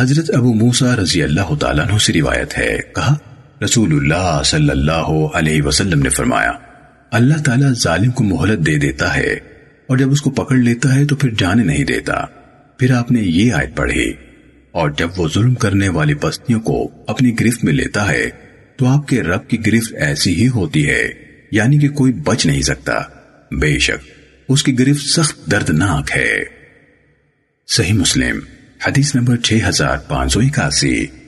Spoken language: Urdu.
حضرت ابو موسیٰ رضی اللہ تعالیٰ عنہ سے روایت ہے۔ کہا، رسول اللہ صلی اللہ علیہ وسلم نے فرمایا، اللہ تعالیٰ ظالم کو مہلت دے دیتا ہے اور جب اس کو پکڑ لیتا ہے تو پھر جانے نہیں دیتا۔ پھر آپ نے یہ آیت پڑھی، اور جب وہ ظلم کرنے والی بستیوں کو اپنی گرفت میں لیتا ہے، تو آپ کے رب کی گرفت ایسی ہی ہوتی ہے یعنی کہ کوئی بچ نہیں سکتا۔ بے شک، اس کی گرفت سخت دردناک ہے۔ صحیح مسلم۔ حدیث نمبر 6581